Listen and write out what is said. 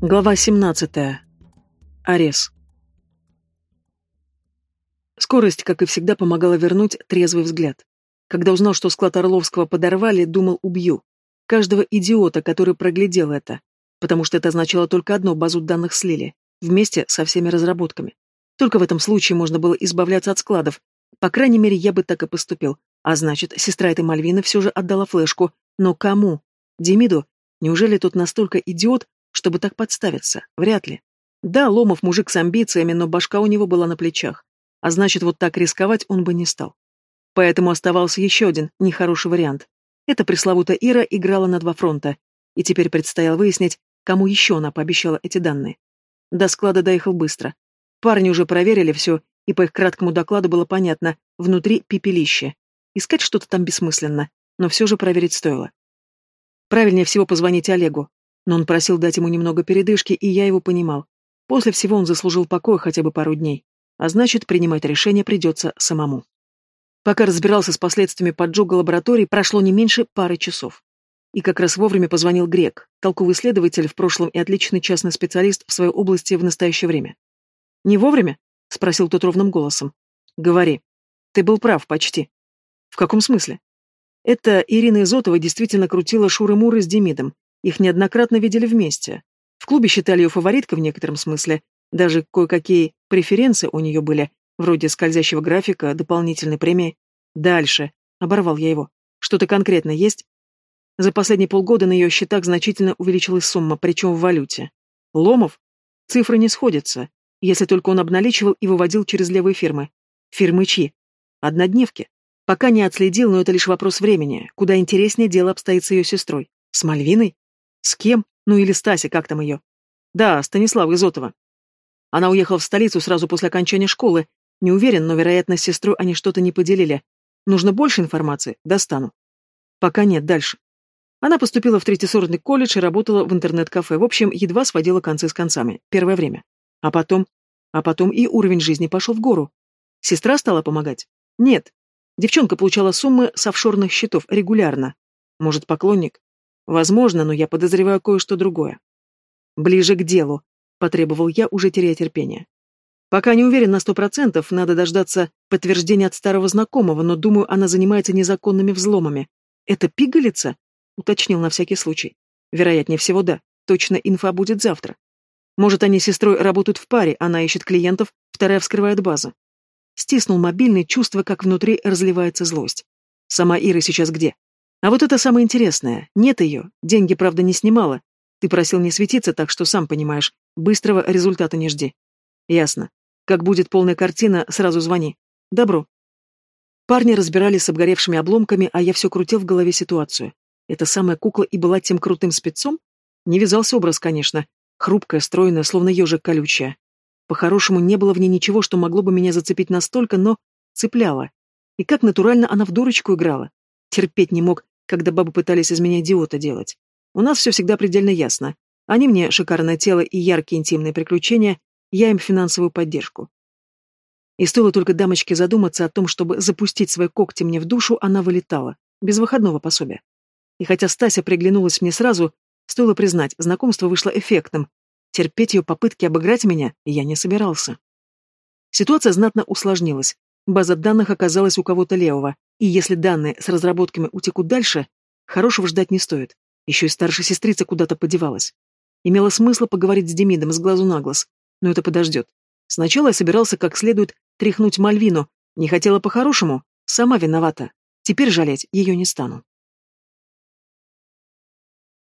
Глава 17. Арес. Скорость, как и всегда, помогала вернуть трезвый взгляд. Когда узнал, что склад Орловского подорвали, думал, убью. Каждого идиота, который проглядел это. Потому что это означало только одно, базу данных слили. Вместе со всеми разработками. Только в этом случае можно было избавляться от складов. По крайней мере, я бы так и поступил. А значит, сестра этой Мальвины все же отдала флешку. Но кому? Демиду? Неужели тот настолько идиот, чтобы так подставиться, вряд ли. Да, Ломов мужик с амбициями, но башка у него была на плечах. А значит, вот так рисковать он бы не стал. Поэтому оставался еще один нехороший вариант. Эта пресловутая Ира играла на два фронта, и теперь предстояло выяснить, кому еще она пообещала эти данные. До склада доехал быстро. Парни уже проверили все, и по их краткому докладу было понятно, внутри пепелище. Искать что-то там бессмысленно, но все же проверить стоило. Правильнее всего позвонить Олегу, но он просил дать ему немного передышки, и я его понимал. После всего он заслужил покой хотя бы пару дней, а значит, принимать решение придется самому. Пока разбирался с последствиями поджога лаборатории, прошло не меньше пары часов. И как раз вовремя позвонил Грек, толковый исследователь в прошлом и отличный частный специалист в своей области в настоящее время. «Не вовремя?» — спросил тот ровным голосом. «Говори. Ты был прав, почти». «В каком смысле?» Это Ирина Изотова действительно крутила шуры-муры с Демидом, их неоднократно видели вместе. В клубе считали ее фавориткой в некотором смысле. Даже кое-какие преференции у нее были, вроде скользящего графика, дополнительной премии. Дальше. Оборвал я его. Что-то конкретно есть? За последние полгода на ее счетах значительно увеличилась сумма, причем в валюте. Ломов? Цифры не сходятся, если только он обналичивал и выводил через левые фирмы. Фирмы чьи? Однодневки. Пока не отследил, но это лишь вопрос времени. Куда интереснее дело обстоит с ее сестрой. С Мальвиной? С кем? Ну или Стася, как там ее? Да, Станислава Изотова. Она уехала в столицу сразу после окончания школы. Не уверен, но, вероятно, с сестрой они что-то не поделили. Нужно больше информации? Достану. Пока нет, дальше. Она поступила в третьесортный колледж и работала в интернет-кафе. В общем, едва сводила концы с концами. Первое время. А потом... А потом и уровень жизни пошел в гору. Сестра стала помогать? Нет. Девчонка получала суммы с офшорных счетов регулярно. Может, поклонник? Возможно, но я подозреваю кое-что другое. Ближе к делу, потребовал я, уже теряя терпение. Пока не уверен на сто процентов, надо дождаться подтверждения от старого знакомого, но думаю, она занимается незаконными взломами. Это пигалица? Уточнил на всякий случай. Вероятнее всего, да. Точно инфа будет завтра. Может, они с сестрой работают в паре, она ищет клиентов, вторая вскрывает базы. Стиснул мобильный, чувство, как внутри разливается злость. Сама Ира сейчас где? А вот это самое интересное. Нет ее. Деньги, правда, не снимала. Ты просил не светиться, так что сам понимаешь. Быстрого результата не жди. Ясно. Как будет полная картина, сразу звони. Добро. Парни разбирались с обгоревшими обломками, а я все крутил в голове ситуацию. Эта самая кукла и была тем крутым спецом? Не вязался образ, конечно. Хрупкая, стройная, словно ежик колючая. По-хорошему, не было в ней ничего, что могло бы меня зацепить настолько, но цепляло. И как натурально она в дурочку играла. Терпеть не мог, когда бабы пытались из меня идиота делать. У нас все всегда предельно ясно. Они мне шикарное тело и яркие интимные приключения, я им финансовую поддержку. И стоило только дамочке задуматься о том, чтобы запустить свои когти мне в душу, она вылетала, без выходного пособия. И хотя Стася приглянулась мне сразу, стоило признать, знакомство вышло эффектным. Терпеть ее попытки обыграть меня я не собирался. Ситуация знатно усложнилась. База данных оказалась у кого-то левого, и если данные с разработками утекут дальше, хорошего ждать не стоит. Еще и старшая сестрица куда-то подевалась. Имело смысл поговорить с Демидом с глазу на глаз, но это подождет. Сначала я собирался как следует тряхнуть Мальвину, не хотела по-хорошему, сама виновата. Теперь жалеть ее не стану.